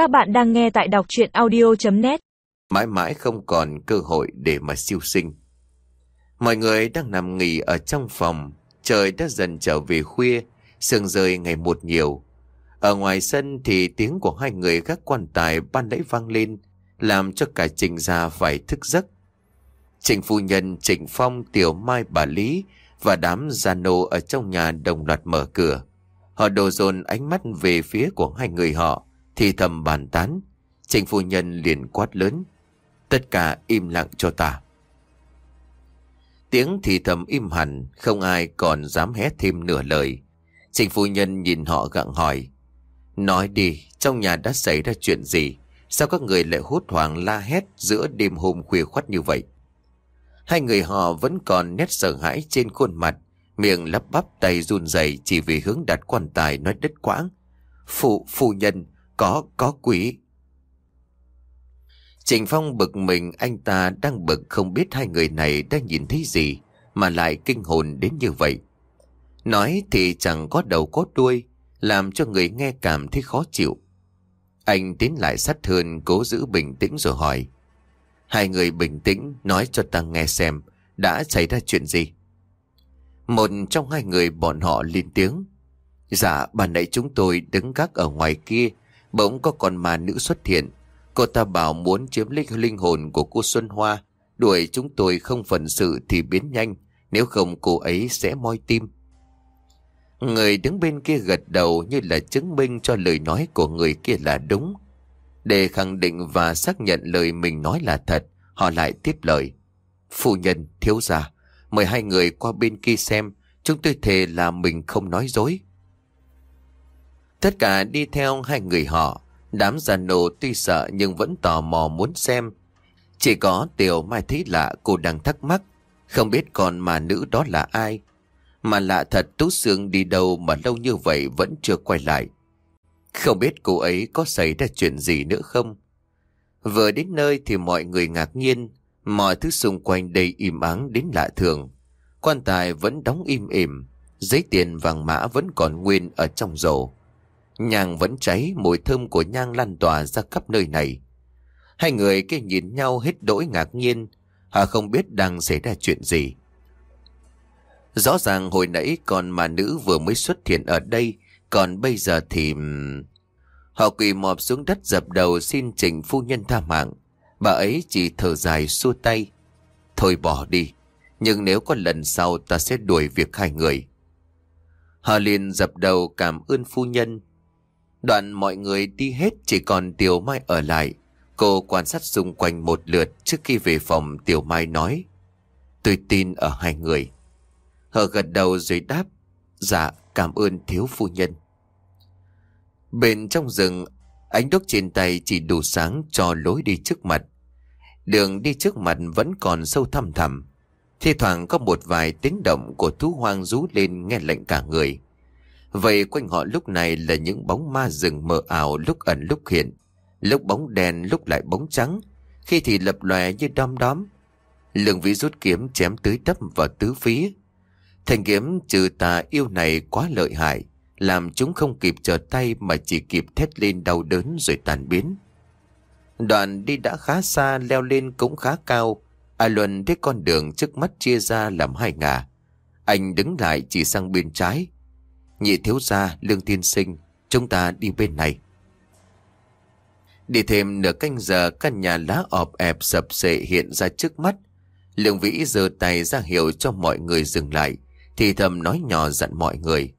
Các bạn đang nghe tại đọc chuyện audio.net Mãi mãi không còn cơ hội để mà siêu sinh. Mọi người đang nằm nghỉ ở trong phòng, trời đã dần trở về khuya, sương rơi ngày một nhiều. Ở ngoài sân thì tiếng của hai người gác quan tài ban nãy vang lên, làm cho cả trình gia phải thức giấc. trình phu nhân, trình Phong, Tiểu Mai, bà Lý và đám gia nô ở trong nhà đồng loạt mở cửa. Họ đồ dồn ánh mắt về phía của hai người họ, thì thầm bàn tán. Trịnh phu nhân liền quát lớn. Tất cả im lặng cho ta. Tiếng thì thầm im hẳn, không ai còn dám hét thêm nửa lời. Trịnh phu nhân nhìn họ gặng hỏi. Nói đi, trong nhà đã xảy ra chuyện gì? Sao các người lại hốt hoảng la hét giữa đêm hôm khuya khoắt như vậy? Hai người họ vẫn còn nét sợ hãi trên khuôn mặt, miệng lắp bắp tay run rẩy chỉ vì hướng đặt quan tài nói đứt quãng. Phụ, phu nhân, có, có quỷ. Trình Phong bực mình anh ta đang bực không biết hai người này đang nhìn thấy gì mà lại kinh hồn đến như vậy. Nói thì chẳng có đầu có đuôi, làm cho người nghe cảm thấy khó chịu. Anh tiến lại sát hơn cố giữ bình tĩnh rồi hỏi. Hai người bình tĩnh nói cho ta nghe xem đã xảy ra chuyện gì. Một trong hai người bọn họ lên tiếng. Dạ, bà nãy chúng tôi đứng gác ở ngoài kia, bỗng có con ma nữ xuất hiện. Cô ta bảo muốn chiếm lấy linh hồn của cô Xuân Hoa, đuổi chúng tôi không phần sự thì biến nhanh, nếu không cô ấy sẽ moi tim. Người đứng bên kia gật đầu như là chứng minh cho lời nói của người kia là đúng. Để khẳng định và xác nhận lời mình nói là thật, họ lại tiếp lời. phụ nhân, thiếu gia, mời hai người qua bên kia xem, chúng tôi thề là mình không nói dối. Tất cả đi theo hai người họ, đám già nổ tuy sợ nhưng vẫn tò mò muốn xem. Chỉ có Tiểu Mai thấy lạ cô đang thắc mắc, không biết con mà nữ đó là ai. Mà lạ thật Tú Sương đi đâu mà lâu như vậy vẫn chưa quay lại. Không biết cô ấy có xảy ra chuyện gì nữa không? Vừa đến nơi thì mọi người ngạc nhiên, mọi thứ xung quanh đầy im ắng đến lạ thường. Quan tài vẫn đóng im ỉm, giấy tiền vàng mã vẫn còn nguyên ở trong rổ. Nhang vẫn cháy, mùi thơm của nhang lan tỏa ra khắp nơi này. Hai người kia nhìn nhau hết đỗi ngạc nhiên, họ không biết đang xảy ra chuyện gì. Rõ ràng hồi nãy còn mà nữ vừa mới xuất hiện ở đây, còn bây giờ thì... Họ quỳ mọp xuống đất dập đầu xin trình phu nhân tha mạng. Bà ấy chỉ thở dài xua tay. Thôi bỏ đi, nhưng nếu có lần sau ta sẽ đuổi việc hai người. Họ liền dập đầu cảm ơn phu nhân. Đoạn mọi người đi hết chỉ còn Tiểu Mai ở lại. Cô quan sát xung quanh một lượt trước khi về phòng Tiểu Mai nói. Tôi tin ở hai người. Hờ gật đầu rồi đáp. Dạ, cảm ơn thiếu phu nhân. Bên trong rừng, ánh đốt trên tay chỉ đủ sáng cho lối đi trước mặt. Đường đi trước mặt vẫn còn sâu thăm thẳm. Thì thoảng có một vài tiếng động của thú hoang rú lên nghe lệnh cả người. Vậy quanh họ lúc này là những bóng ma rừng mờ ảo lúc ẩn lúc hiện. Lúc bóng đen, lúc lại bóng trắng. Khi thì lập lòe như đom đóm. Lương vĩ rút kiếm chém tưới tấp vào tứ phía. Thành kiếm trừ tà yêu này quá lợi hại. Làm chúng không kịp trở tay mà chỉ kịp thét lên đau đớn rồi tàn biến. Đoạn đi đã khá xa, leo lên cũng khá cao. A Luân thấy con đường trước mắt chia ra làm hai ngả. Anh đứng lại chỉ sang bên trái. Nhị thiếu gia, lương tiên sinh, chúng ta đi bên này. Đi thêm nửa canh giờ căn nhà lá ọp ẹp sập sệ hiện ra trước mắt. Lương Vĩ giơ tay ra hiệu cho mọi người dừng lại, thì thầm nói nhỏ dặn mọi người.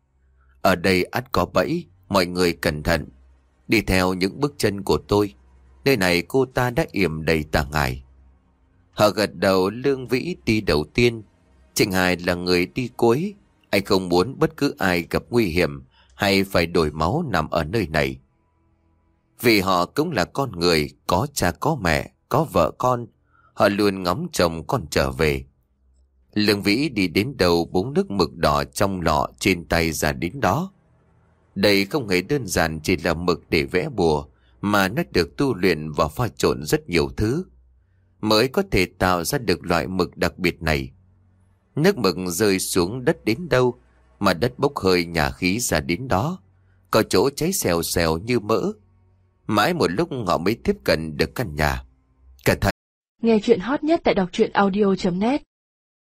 Ở đây ắt có bẫy, mọi người cẩn thận. Đi theo những bước chân của tôi. Nơi này cô ta đã yểm đầy tà ngài. Họ gật đầu Lương Vĩ đi đầu tiên. Trịnh Hải là người đi cuối. Anh không muốn bất cứ ai gặp nguy hiểm hay phải đổi máu nằm ở nơi này. Vì họ cũng là con người, có cha có mẹ, có vợ con. Họ luôn ngóng chồng con trở về. Lương Vĩ đi đến đầu búng nước mực đỏ trong lọ trên tay ra đến đó. Đây không hề đơn giản chỉ là mực để vẽ bùa, mà nó được tu luyện và pha trộn rất nhiều thứ, mới có thể tạo ra được loại mực đặc biệt này. Nước mực rơi xuống đất đến đâu, mà đất bốc hơi nhà khí ra đến đó, có chỗ cháy xèo xèo như mỡ. Mãi một lúc họ mới tiếp cận được căn nhà. Cẩn thận! Nghe chuyện hot nhất tại đọc truyện audio.net